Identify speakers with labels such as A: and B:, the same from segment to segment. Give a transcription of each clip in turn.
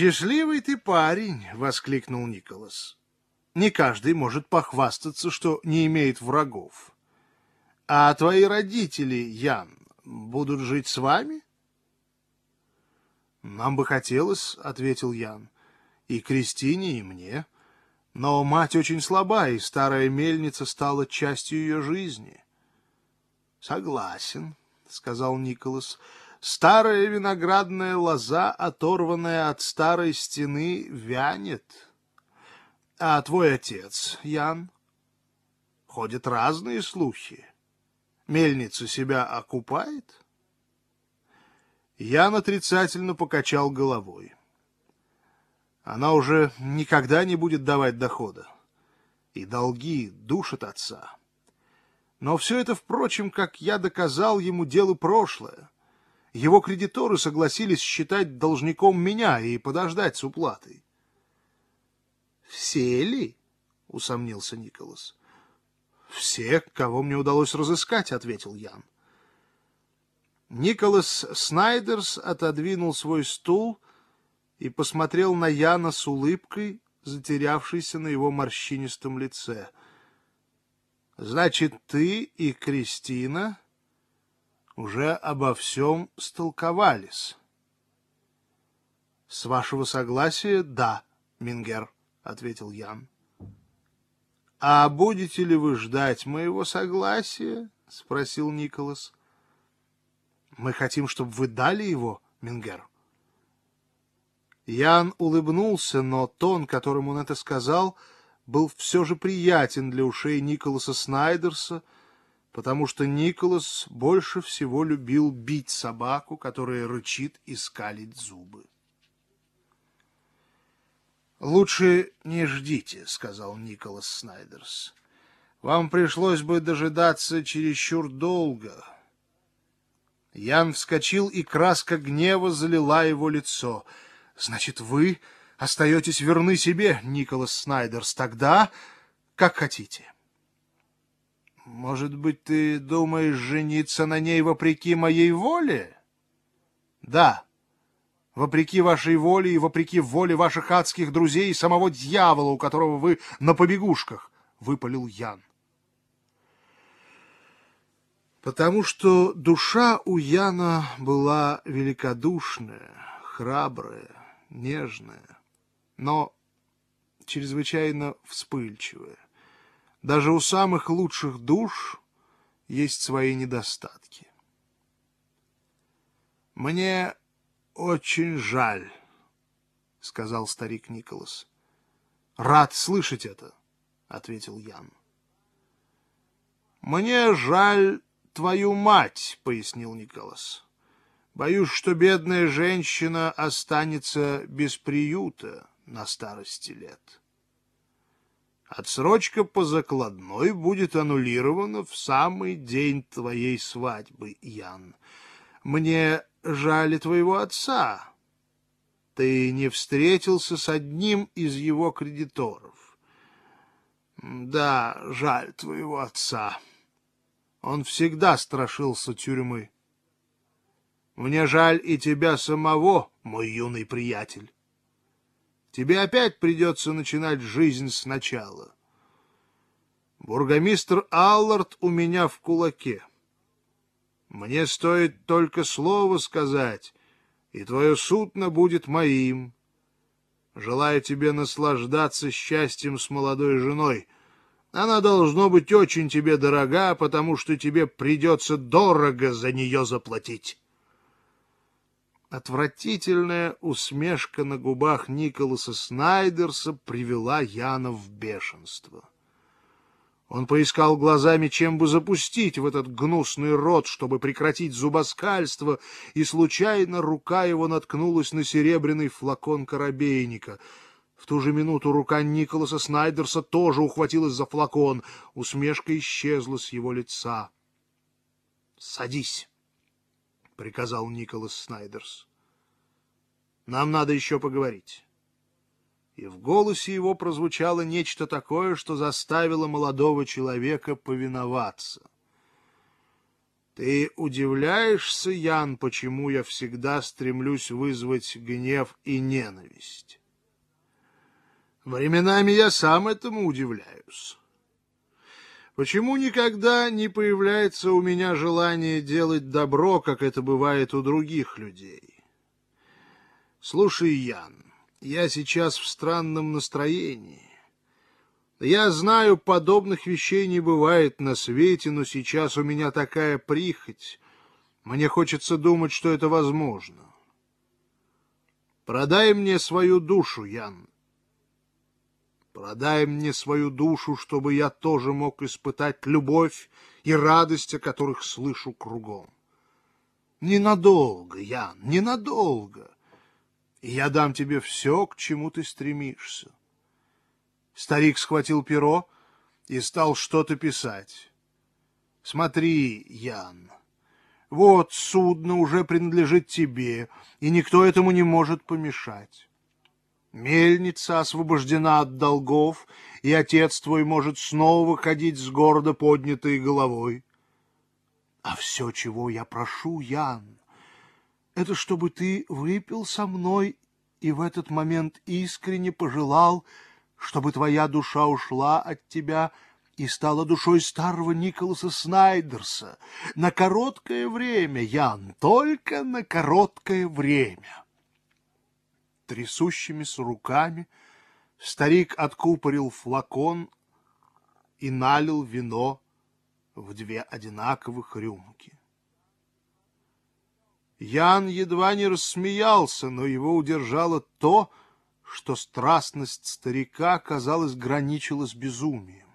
A: «Счастливый ты парень!» — воскликнул Николас. «Не каждый может похвастаться, что не имеет врагов. А твои родители, Ян, будут жить с вами?» «Нам бы хотелось», — ответил Ян, — «и Кристине, и мне. Но мать очень слаба, и старая мельница стала частью ее жизни». «Согласен», — сказал Николас, — Старая виноградная лоза, оторванная от старой стены, вянет. А твой отец, Ян? Ходят разные слухи. Мельница себя окупает? Ян отрицательно покачал головой. Она уже никогда не будет давать дохода. И долги душат отца. Но все это, впрочем, как я доказал ему, дело прошлое. Его кредиторы согласились считать должником меня и подождать с уплатой. «Все ли?» — усомнился Николас. «Все, кого мне удалось разыскать», — ответил Ян. Николас Снайдерс отодвинул свой стул и посмотрел на Яна с улыбкой, затерявшейся на его морщинистом лице. «Значит, ты и Кристина...» уже обо всем столковались. — С вашего согласия, да, Мингер, — ответил Ян. — А будете ли вы ждать моего согласия? — спросил Николас. — Мы хотим, чтобы вы дали его, Мингер. Ян улыбнулся, но тон, которым он это сказал, был все же приятен для ушей Николаса Снайдерса, — потому что Николас больше всего любил бить собаку, которая рычит и скалит зубы. «Лучше не ждите», — сказал Николас Снайдерс. «Вам пришлось бы дожидаться чересчур долго». Ян вскочил, и краска гнева залила его лицо. «Значит, вы остаетесь верны себе, Николас Снайдерс, тогда, как хотите». Может быть, ты думаешь жениться на ней вопреки моей воле? Да, вопреки вашей воле и вопреки воле ваших адских друзей и самого дьявола, у которого вы на побегушках, — выпалил Ян. Потому что душа у Яна была великодушная, храбрая, нежная, но чрезвычайно вспыльчивая. Даже у самых лучших душ есть свои недостатки. «Мне очень жаль», — сказал старик Николас. «Рад слышать это», — ответил Ян. «Мне жаль твою мать», — пояснил Николас. «Боюсь, что бедная женщина останется без приюта на старости лет». Отсрочка по закладной будет аннулирована в самый день твоей свадьбы, Ян. Мне жаль твоего отца. Ты не встретился с одним из его кредиторов. Да, жаль твоего отца. Он всегда страшился тюрьмы. Мне жаль и тебя самого, мой юный приятель. Тебе опять придется начинать жизнь сначала. Бургомистр Аллард у меня в кулаке. Мне стоит только слово сказать, и твое судно будет моим. Желаю тебе наслаждаться счастьем с молодой женой. Она должно быть очень тебе дорога, потому что тебе придется дорого за нее заплатить. Отвратительная усмешка на губах Николаса Снайдерса привела Яна в бешенство. Он поискал глазами, чем бы запустить в этот гнусный рот, чтобы прекратить зубоскальство, и случайно рука его наткнулась на серебряный флакон коробейника. В ту же минуту рука Николаса Снайдерса тоже ухватилась за флакон. Усмешка исчезла с его лица. — Садись приказал Николас Снайдерс. Нам надо еще поговорить. И в голосе его прозвучало нечто такое, что заставило молодого человека повиноваться. Ты удивляешься, Ян, почему я всегда стремлюсь вызвать гнев и ненависть? Временами я сам этому удивляюсь. Почему никогда не появляется у меня желание делать добро, как это бывает у других людей? Слушай, Ян, я сейчас в странном настроении. Я знаю, подобных вещей не бывает на свете, но сейчас у меня такая прихоть. Мне хочется думать, что это возможно. Продай мне свою душу, Ян. Продай мне свою душу, чтобы я тоже мог испытать любовь и радость, о которых слышу кругом. Ненадолго, Ян, ненадолго. И я дам тебе все, к чему ты стремишься. Старик схватил перо и стал что-то писать. «Смотри, Ян, вот судно уже принадлежит тебе, и никто этому не может помешать. Мельница освобождена от долгов, и отец твой может снова ходить с гордо поднятой головой. А все, чего я прошу, Ян, это чтобы ты выпил со мной и в этот момент искренне пожелал, чтобы твоя душа ушла от тебя и стала душой старого Николаса Снайдерса на короткое время, Ян, только на короткое время. Трясущимися руками старик откупорил флакон и налил вино в две одинаковых рюмки. Ян едва не рассмеялся, но его удержало то, что страстность старика, казалось, граничила с безумием.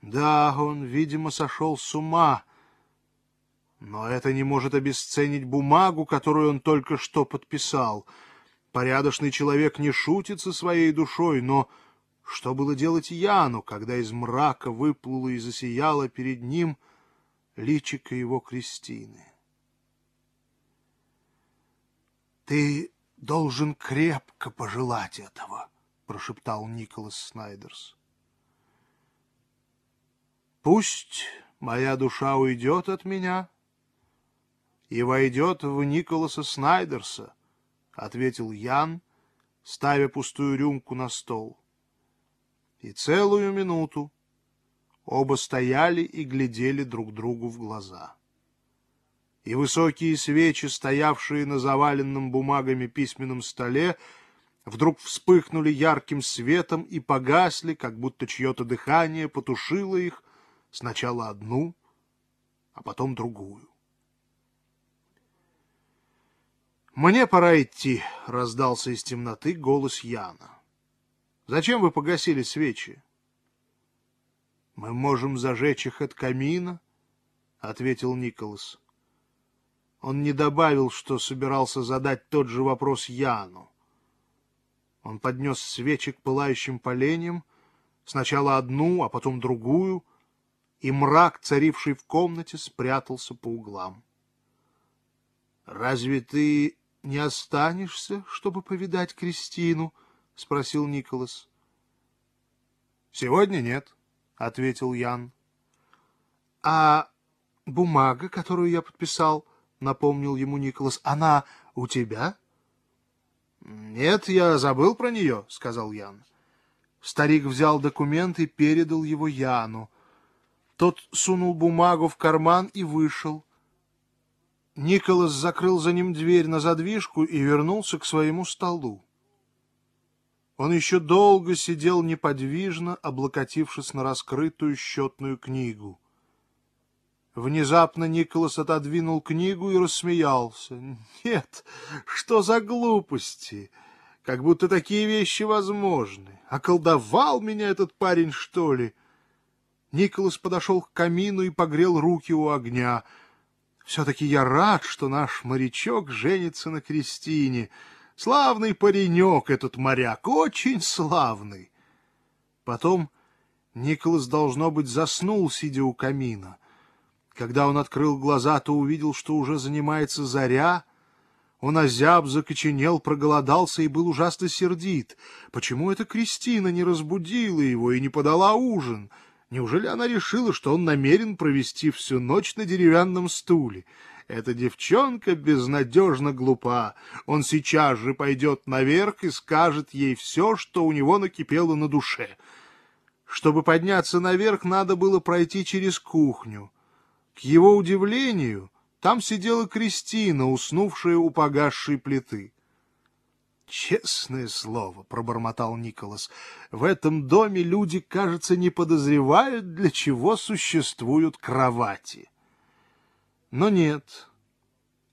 A: Да, он, видимо, сошел с ума, но это не может обесценить бумагу, которую он только что подписал. Порядочный человек не шутит со своей душой, но что было делать Яну, когда из мрака выплыло и засияло перед ним личико его Кристины? — Ты должен крепко пожелать этого, — прошептал Николас Снайдерс. Пусть моя душа уйдет от меня и войдет в Николаса Снайдерса, — ответил Ян, ставя пустую рюмку на стол. И целую минуту оба стояли и глядели друг другу в глаза и высокие свечи, стоявшие на заваленном бумагами письменном столе, вдруг вспыхнули ярким светом и погасли, как будто чье-то дыхание потушило их, сначала одну, а потом другую. «Мне пора идти», — раздался из темноты голос Яна. «Зачем вы погасили свечи?» «Мы можем зажечь их от камина», — ответил Николас. Он не добавил, что собирался задать тот же вопрос Яну. Он поднес свечи к пылающим поленьям, сначала одну, а потом другую, и мрак, царивший в комнате, спрятался по углам. — Разве ты не останешься, чтобы повидать Кристину? — спросил Николас. — Сегодня нет, — ответил Ян. — А бумага, которую я подписал, — напомнил ему Николас. — Она у тебя? — Нет, я забыл про нее, — сказал Ян. Старик взял документ и передал его Яну. Тот сунул бумагу в карман и вышел. Николас закрыл за ним дверь на задвижку и вернулся к своему столу. Он еще долго сидел неподвижно, облокотившись на раскрытую счетную книгу. Внезапно Николас отодвинул книгу и рассмеялся. «Нет, что за глупости! Как будто такие вещи возможны! Околдовал меня этот парень, что ли?» Николас подошел к камину и погрел руки у огня. «Все-таки я рад, что наш морячок женится на Кристине. Славный паренек этот моряк, очень славный!» Потом Николас, должно быть, заснул, сидя у камина. Когда он открыл глаза, то увидел, что уже занимается заря. Он озяб, закоченел, проголодался и был ужасно сердит. Почему эта Кристина не разбудила его и не подала ужин? Неужели она решила, что он намерен провести всю ночь на деревянном стуле? Эта девчонка безнадежно глупа. Он сейчас же пойдет наверх и скажет ей все, что у него накипело на душе. Чтобы подняться наверх, надо было пройти через кухню. К его удивлению, там сидела Кристина, уснувшая у погасшей плиты. «Честное слово», — пробормотал Николас, — «в этом доме люди, кажется, не подозревают, для чего существуют кровати». Но нет,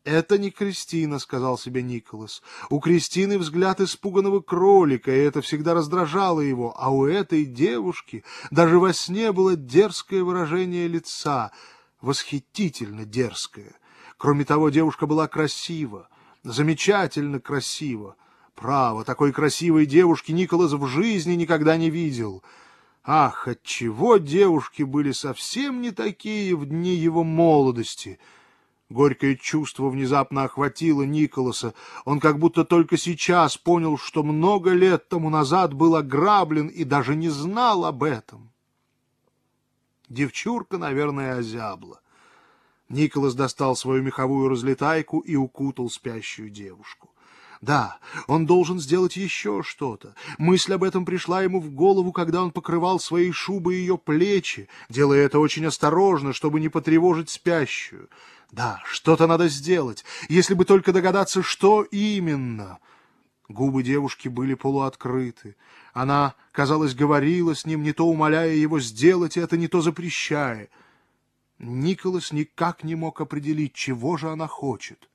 A: это не Кристина, — сказал себе Николас. У Кристины взгляд испуганного кролика, и это всегда раздражало его, а у этой девушки даже во сне было дерзкое выражение лица, восхитительно дерзкое. Кроме того, девушка была красива, замечательно красива. Право, такой красивой девушки Николас в жизни никогда не видел. Ах, отчего девушки были совсем не такие в дни его молодости! Горькое чувство внезапно охватило Николаса. Он как будто только сейчас понял, что много лет тому назад был ограблен и даже не знал об этом. Девчурка, наверное, озябла. Николас достал свою меховую разлетайку и укутал спящую девушку. Да, он должен сделать еще что-то. Мысль об этом пришла ему в голову, когда он покрывал своей шубой ее плечи, делая это очень осторожно, чтобы не потревожить спящую. Да, что-то надо сделать, если бы только догадаться, что именно. Губы девушки были полуоткрыты. Она, казалось, говорила с ним, не то умоляя его сделать это, не то запрещая. Николас никак не мог определить, чего же она хочет.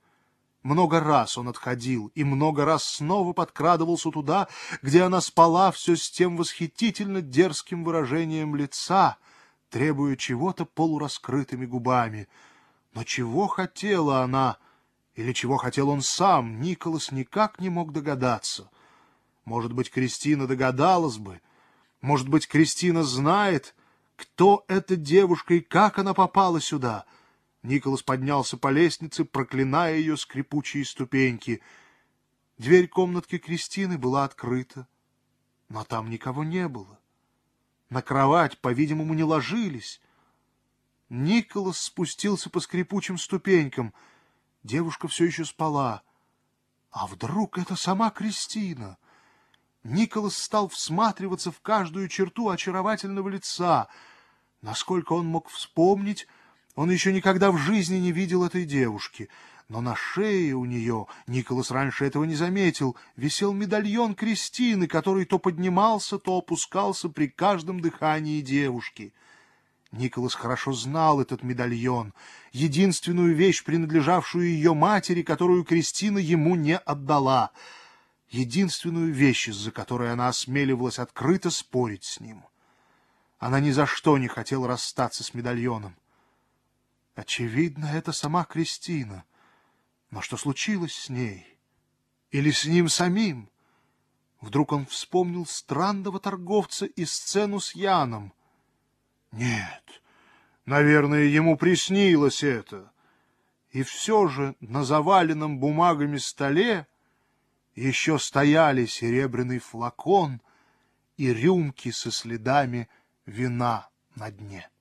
A: Много раз он отходил и много раз снова подкрадывался туда, где она спала все с тем восхитительно дерзким выражением лица, требуя чего-то полураскрытыми губами. Но чего хотела она, или чего хотел он сам, Николас никак не мог догадаться. Может быть, Кристина догадалась бы, может быть, Кристина знает, кто эта девушка и как она попала сюда — Николас поднялся по лестнице, проклиная ее скрипучие ступеньки. Дверь комнатки Кристины была открыта, но там никого не было. На кровать, по-видимому, не ложились. Николас спустился по скрипучим ступенькам. Девушка все еще спала. А вдруг это сама Кристина? Николас стал всматриваться в каждую черту очаровательного лица. Насколько он мог вспомнить, он еще никогда в жизни не видел этой девушки, но на шее у нее, Николас раньше этого не заметил, висел медальон Кристины, который то поднимался, то опускался при каждом дыхании девушки. Николас хорошо знал этот медальон, единственную вещь, принадлежавшую ее матери, которую Кристина ему не отдала, единственную вещь, из-за которой она осмеливалась открыто спорить с ним. Она ни за что не хотела расстаться с медальоном. Очевидно, это сама Кристина. Но что случилось с ней? Или с ним самим? Вдруг он вспомнил странного торговца и сцену с Яном. Нет, наверное, ему приснилось это. И все же на заваленном бумагами столе еще стояли серебряный флакон и рюмки со следами вина на дне.